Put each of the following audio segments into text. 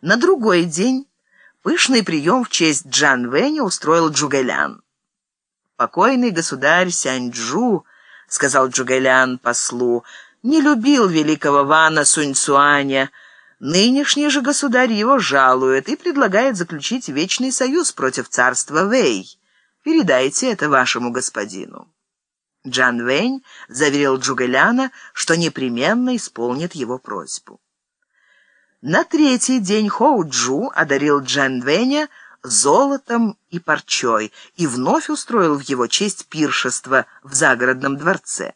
На другой день пышный прием в честь Джан Вэня устроил Джугэлян. «Покойный государь Сяньчжу», — сказал Джугэлян послу, — «не любил великого Вана Суньцуаня. Нынешний же государь его жалует и предлагает заключить вечный союз против царства Вэй. Передайте это вашему господину». Джан Вэнь заверил Джугэляна, что непременно исполнит его просьбу. На третий день Хоу-Джу одарил Джан Вэня золотом и парчой и вновь устроил в его честь пиршество в загородном дворце.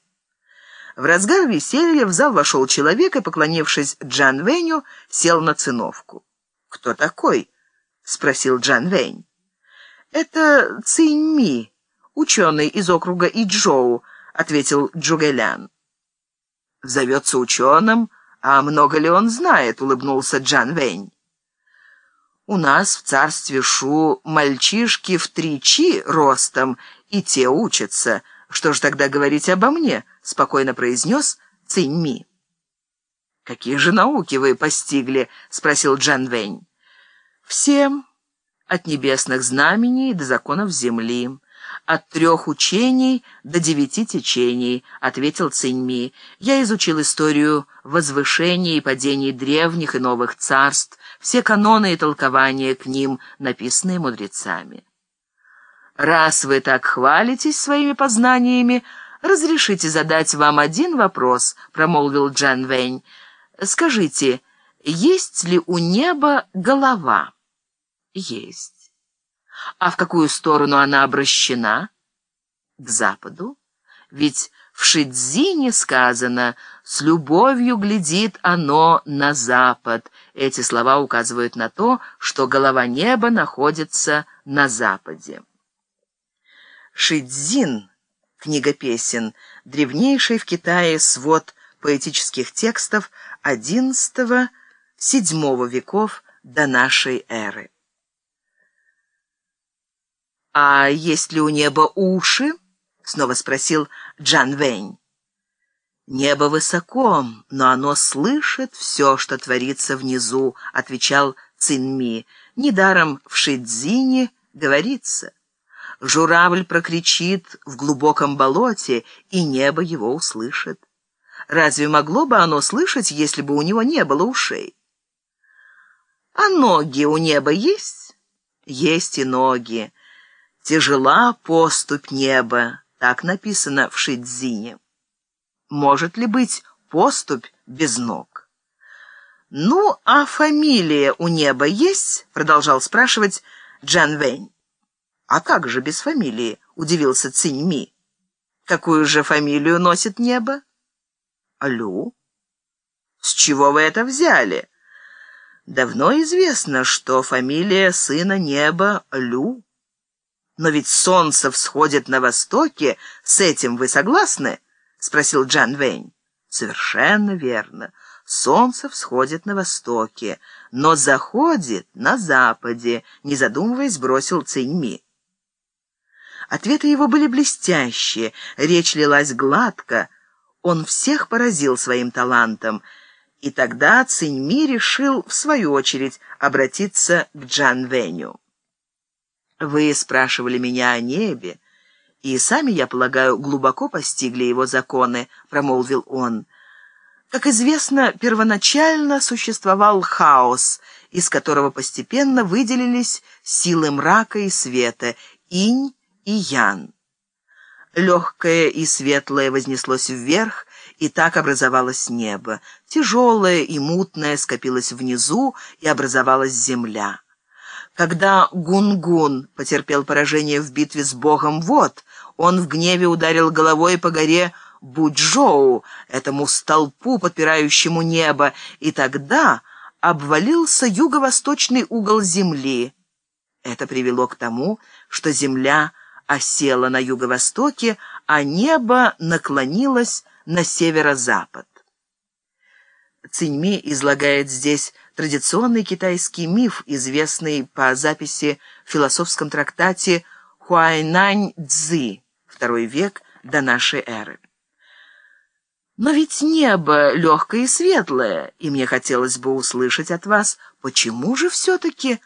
В разгар веселья в зал вошел человек и, поклонившись Джан Вэню, сел на циновку. «Кто такой?» — спросил Джан Вэнь. «Это Цинь Ми, ученый из округа Иджоу», — ответил Джугэлян. «Зовется ученым», «А много ли он знает?» — улыбнулся Джан Вэнь. «У нас в царстве Шу мальчишки в три чи ростом, и те учатся. Что ж тогда говорить обо мне?» — спокойно произнес Цинь «Какие же науки вы постигли?» — спросил Джан Вэнь. «Всем, от небесных знамений до законов земли» от трех учений до девяти течений», — ответил Циньми. «Я изучил историю возвышения и падений древних и новых царств, все каноны и толкования к ним, написанные мудрецами». «Раз вы так хвалитесь своими познаниями, разрешите задать вам один вопрос», — промолвил Джан Вэнь. «Скажите, есть ли у неба голова?» «Есть». А в какую сторону она обращена? К западу. Ведь в Шидзине сказано «с любовью глядит оно на запад». Эти слова указывают на то, что голова неба находится на западе. Шидзин, книга песен, древнейший в Китае свод поэтических текстов XI-VII веков до нашей эры. «А есть ли у неба уши?» — снова спросил Джан Вэнь. «Небо высоко, но оно слышит все, что творится внизу», — отвечал Цинми. «Недаром в Шидзине говорится. Журавль прокричит в глубоком болоте, и небо его услышит. Разве могло бы оно слышать, если бы у него не было ушей? А ноги у неба есть? Есть и ноги. «Тяжела поступь неба», так написано в Шидзине. Может ли быть поступь без ног? «Ну, а фамилия у неба есть?» — продолжал спрашивать Джан Вэнь. «А как же без фамилии?» — удивился Циньми. «Какую же фамилию носит небо?» «Лю». «С чего вы это взяли?» «Давно известно, что фамилия сына неба Лю». «Но ведь солнце всходит на востоке, с этим вы согласны?» — спросил Джан Вэнь. «Совершенно верно. Солнце всходит на востоке, но заходит на западе», — не задумываясь, бросил Циньми. Ответы его были блестящие, речь лилась гладко. Он всех поразил своим талантом, и тогда Циньми решил, в свою очередь, обратиться к Джан Вэню. Вы спрашивали меня о небе, и сами, я полагаю, глубоко постигли его законы, промолвил он. Как известно, первоначально существовал хаос, из которого постепенно выделились силы мрака и света, инь и ян. Легкое и светлое вознеслось вверх, и так образовалось небо. Тяжелое и мутное скопилось внизу, и образовалась земля. Когда Гунгун -гун потерпел поражение в битве с богом Вод, он в гневе ударил головой по горе Буджоу, этому столпу, подпирающему небо, и тогда обвалился юго-восточный угол земли. Это привело к тому, что земля осела на юго-востоке, а небо наклонилось на северо-запад. Циньми излагает здесь традиционный китайский миф, известный по записи в философском трактате Хуайнань Цзы, второй век до нашей эры. Но ведь небо легкое и светлое, и мне хотелось бы услышать от вас, почему же все-таки